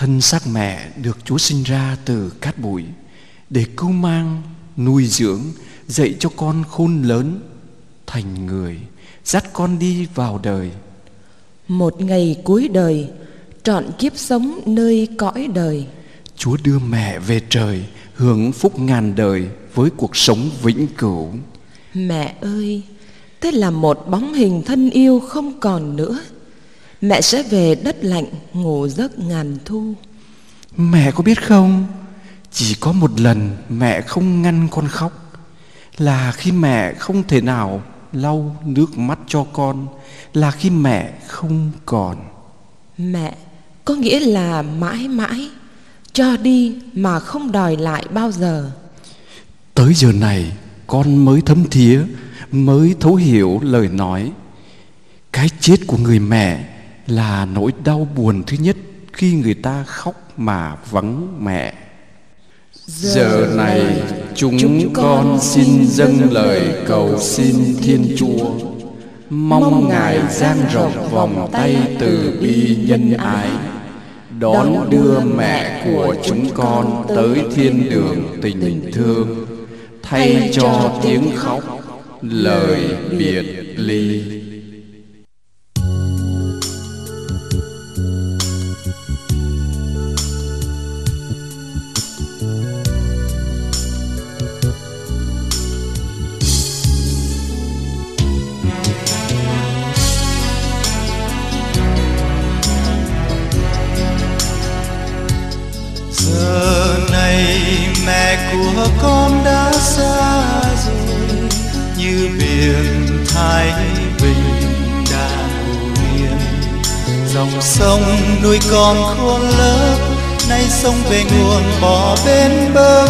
Thân xác mẹ được Chúa sinh ra từ cát bụi để cưu mang, nuôi dưỡng, dạy cho con khôn lớn thành người, dắt con đi vào đời. Một ngày cuối đời, trọn kiếp sống nơi cõi đời. Chúa đưa mẹ về trời, hưởng phúc ngàn đời với cuộc sống vĩnh cửu. Mẹ ơi, thế là một bóng hình thân yêu không còn nữa. Mẹ sẽ về đất lạnh ngủ giấc ngàn thu. Mẹ có biết không, chỉ có một lần mẹ không ngăn con khóc là khi mẹ không thể nào lau nước mắt cho con là khi mẹ không còn. Mẹ có nghĩa là mãi mãi cho đi mà không đòi lại bao giờ. Tới giờ này con mới thấm thía mới thấu hiểu lời nói cái chết của người mẹ là nỗi đau buồn thứ nhất khi người ta khóc mà vắng mẹ. Giờ này chúng, chúng con xin dâng lời cầu xin thiên chúa. Mong ngài giang rộng vòng tay từ bi nhân ái. đón đưa mẹ của chúng con tới thiên đường tình thương. thay cho tiếng khóc lời biệt ly này mẹ của con đã xa rồi, như biển thái bình đã yên dòng sông nuôi con khôn lớn, nay sông về nguồn bỏ bên bờ.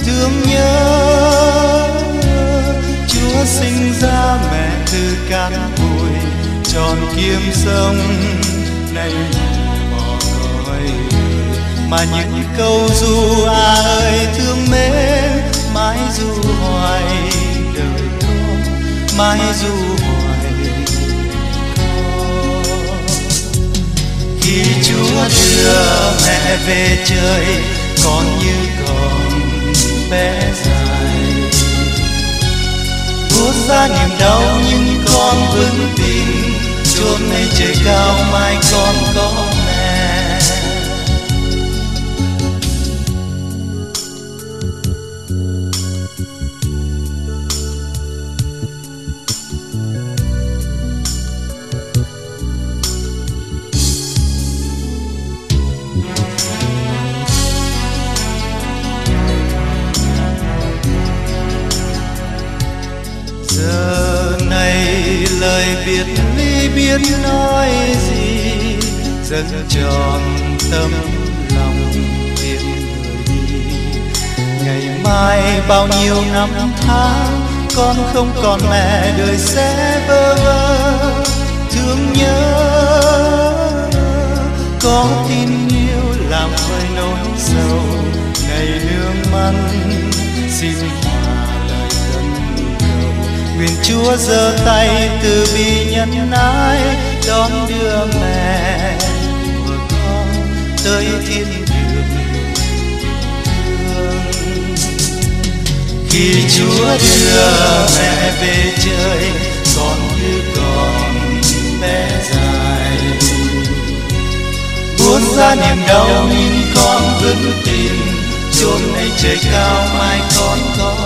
Thương nhớ chúa sinh ra mẹ từ cát bụi, tròn kiếm sông nay bỏ gọi mà những câu ru à ơi thương mến, mãi ru hoài đời con, mãi ru hoài con. Khi chúa đưa mẹ về trời con như còn bé dài. Buốt ra niềm đau nhưng con vững tin chốn nơi trời cao mai con có. Lời biệt ly biết nói gì? Dần tròn tâm lòng tiếng người đi. Ngày mai bao nhiêu năm tháng, con không còn mẹ, đời sẽ vơ vơ. Thương nhớ, có tin yêu làm vơi nỗi sầu. Ngày nương mắt xin hòa nguyện chúa giơ tay từ bi nhân ái, đón đưa mẹ của con tới thiên đường. Thương khi chúa đưa mẹ về trời con như còn bé dài. Buồn ra niềm đau nhưng con vững tin chốn này trời cao mai con có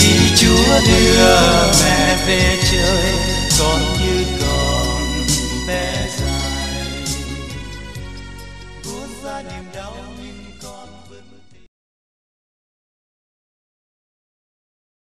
khi chúa đưa mẹ về trời con như còn bé dài. Buốt ra niềm đau nhưng